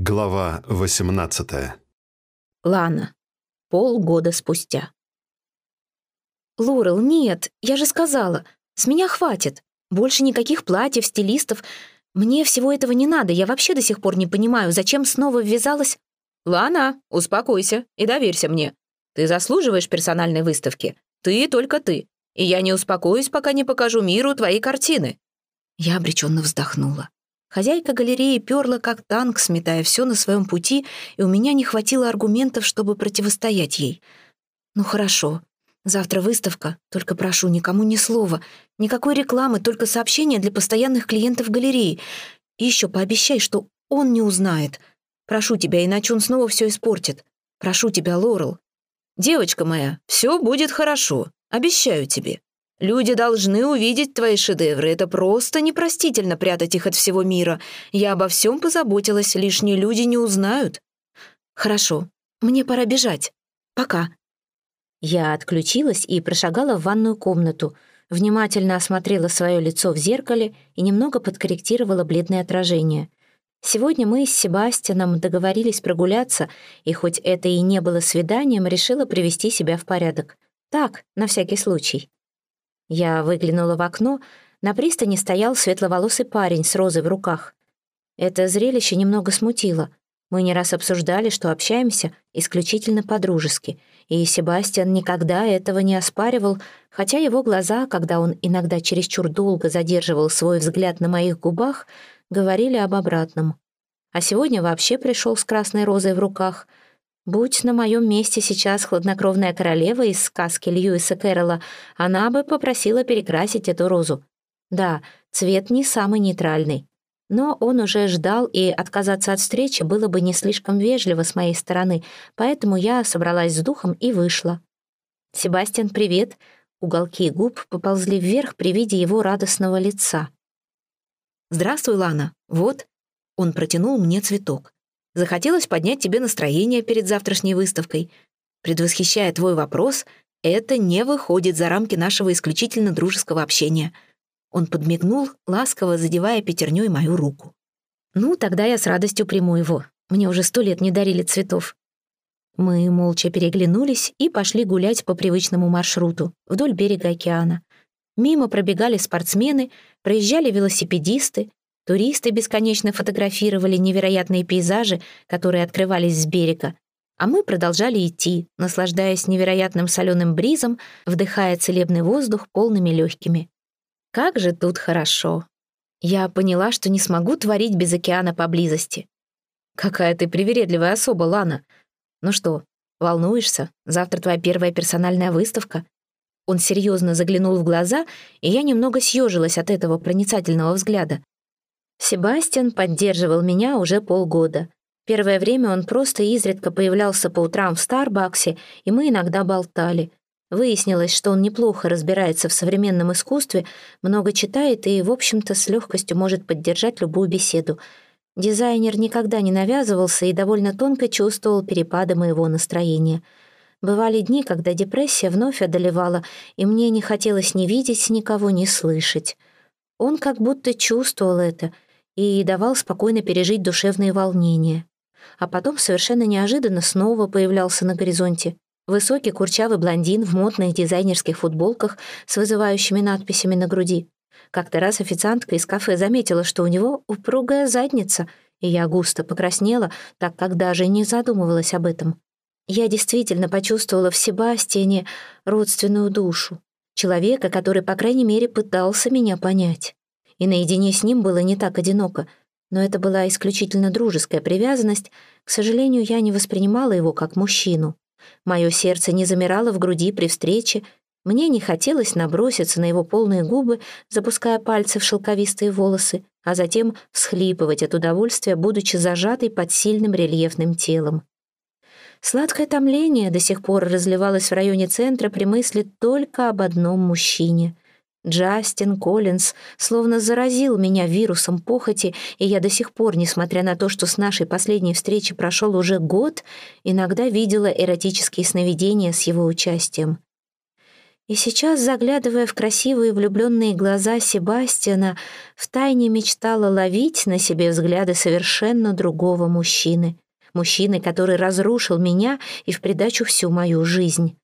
Глава 18 Лана. Полгода спустя. «Лорел, нет, я же сказала, с меня хватит. Больше никаких платьев, стилистов. Мне всего этого не надо, я вообще до сих пор не понимаю, зачем снова ввязалась...» «Лана, успокойся и доверься мне. Ты заслуживаешь персональной выставки. Ты только ты. И я не успокоюсь, пока не покажу миру твои картины». Я обреченно вздохнула. Хозяйка галереи перла как танк, сметая все на своем пути, и у меня не хватило аргументов, чтобы противостоять ей. «Ну хорошо. Завтра выставка, только прошу, никому ни слова. Никакой рекламы, только сообщения для постоянных клиентов галереи. И еще пообещай, что он не узнает. Прошу тебя, иначе он снова все испортит. Прошу тебя, Лорел. Девочка моя, все будет хорошо. Обещаю тебе. Люди должны увидеть твои шедевры. Это просто непростительно прятать их от всего мира. Я обо всем позаботилась, лишние люди не узнают. Хорошо, мне пора бежать. Пока. Я отключилась и прошагала в ванную комнату, внимательно осмотрела свое лицо в зеркале и немного подкорректировала бледное отражение. Сегодня мы с Себастьяном договорились прогуляться, и хоть это и не было свиданием, решила привести себя в порядок. Так, на всякий случай. Я выглянула в окно, на пристани стоял светловолосый парень с розой в руках. Это зрелище немного смутило. Мы не раз обсуждали, что общаемся исключительно по-дружески, и Себастьян никогда этого не оспаривал, хотя его глаза, когда он иногда чересчур долго задерживал свой взгляд на моих губах, говорили об обратном. А сегодня вообще пришел с красной розой в руках — Будь на моем месте сейчас хладнокровная королева из сказки Льюиса Кэрролла, она бы попросила перекрасить эту розу. Да, цвет не самый нейтральный. Но он уже ждал, и отказаться от встречи было бы не слишком вежливо с моей стороны, поэтому я собралась с духом и вышла. «Себастьян, привет!» Уголки губ поползли вверх при виде его радостного лица. «Здравствуй, Лана. Вот». Он протянул мне цветок. Захотелось поднять тебе настроение перед завтрашней выставкой. Предвосхищая твой вопрос, это не выходит за рамки нашего исключительно дружеского общения. Он подмигнул, ласково задевая пятерней мою руку. Ну, тогда я с радостью приму его. Мне уже сто лет не дарили цветов. Мы молча переглянулись и пошли гулять по привычному маршруту вдоль берега океана. Мимо пробегали спортсмены, проезжали велосипедисты, Туристы бесконечно фотографировали невероятные пейзажи, которые открывались с берега, а мы продолжали идти, наслаждаясь невероятным соленым бризом, вдыхая целебный воздух полными легкими. Как же тут хорошо. Я поняла, что не смогу творить без океана поблизости. Какая ты привередливая особа, Лана. Ну что, волнуешься? Завтра твоя первая персональная выставка. Он серьезно заглянул в глаза, и я немного съежилась от этого проницательного взгляда. Себастьян поддерживал меня уже полгода. Первое время он просто изредка появлялся по утрам в Старбаксе, и мы иногда болтали. Выяснилось, что он неплохо разбирается в современном искусстве, много читает и, в общем-то, с легкостью может поддержать любую беседу. Дизайнер никогда не навязывался и довольно тонко чувствовал перепады моего настроения. Бывали дни, когда депрессия вновь одолевала, и мне не хотелось ни видеть никого, ни слышать. Он как будто чувствовал это — и давал спокойно пережить душевные волнения. А потом совершенно неожиданно снова появлялся на горизонте. Высокий курчавый блондин в модных дизайнерских футболках с вызывающими надписями на груди. Как-то раз официантка из кафе заметила, что у него упругая задница, и я густо покраснела, так как даже не задумывалась об этом. Я действительно почувствовала в Себастьяне родственную душу, человека, который, по крайней мере, пытался меня понять и наедине с ним было не так одиноко, но это была исключительно дружеская привязанность. К сожалению, я не воспринимала его как мужчину. Мое сердце не замирало в груди при встрече, мне не хотелось наброситься на его полные губы, запуская пальцы в шелковистые волосы, а затем всхлипывать от удовольствия, будучи зажатой под сильным рельефным телом. Сладкое томление до сих пор разливалось в районе центра при мысли только об одном мужчине — Джастин Коллинз словно заразил меня вирусом похоти, и я до сих пор, несмотря на то, что с нашей последней встречи прошел уже год, иногда видела эротические сновидения с его участием. И сейчас, заглядывая в красивые влюбленные глаза Себастьяна, втайне мечтала ловить на себе взгляды совершенно другого мужчины. Мужчины, который разрушил меня и в придачу всю мою жизнь.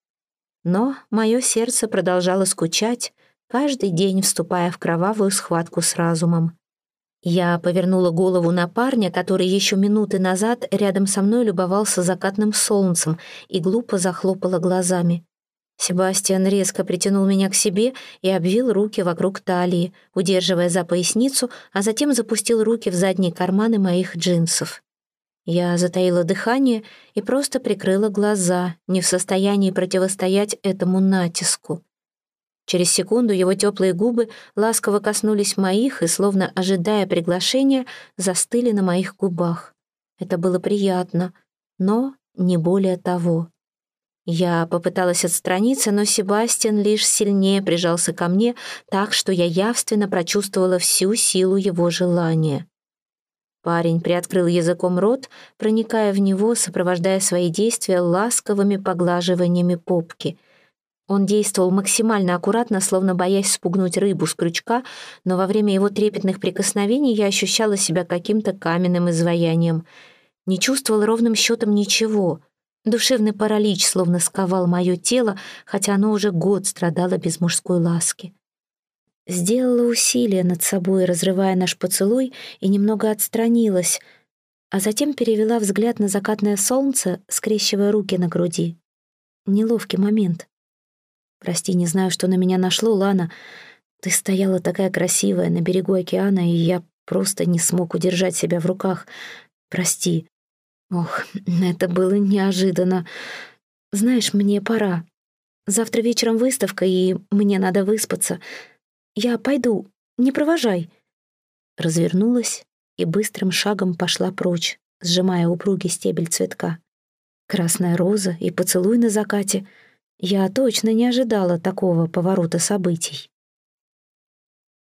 Но мое сердце продолжало скучать, каждый день вступая в кровавую схватку с разумом. Я повернула голову на парня, который еще минуты назад рядом со мной любовался закатным солнцем и глупо захлопала глазами. Себастьян резко притянул меня к себе и обвил руки вокруг талии, удерживая за поясницу, а затем запустил руки в задние карманы моих джинсов. Я затаила дыхание и просто прикрыла глаза, не в состоянии противостоять этому натиску. Через секунду его теплые губы ласково коснулись моих и, словно ожидая приглашения, застыли на моих губах. Это было приятно, но не более того. Я попыталась отстраниться, но Себастьян лишь сильнее прижался ко мне, так что я явственно прочувствовала всю силу его желания. Парень приоткрыл языком рот, проникая в него, сопровождая свои действия ласковыми поглаживаниями попки. Он действовал максимально аккуратно, словно боясь спугнуть рыбу с крючка, но во время его трепетных прикосновений я ощущала себя каким-то каменным изваянием. Не чувствовала ровным счетом ничего — Душевный паралич словно сковал мое тело, хотя оно уже год страдало без мужской ласки. Сделала усилие над собой, разрывая наш поцелуй, и немного отстранилась, а затем перевела взгляд на закатное солнце, скрещивая руки на груди. Неловкий момент. «Прости, не знаю, что на меня нашло, Лана. Ты стояла такая красивая на берегу океана, и я просто не смог удержать себя в руках. Прости». Ох, это было неожиданно. Знаешь, мне пора. Завтра вечером выставка, и мне надо выспаться. Я пойду, не провожай. Развернулась и быстрым шагом пошла прочь, сжимая упругий стебель цветка. Красная роза и поцелуй на закате. Я точно не ожидала такого поворота событий.